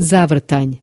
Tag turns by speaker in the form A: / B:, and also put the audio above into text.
A: Завртань.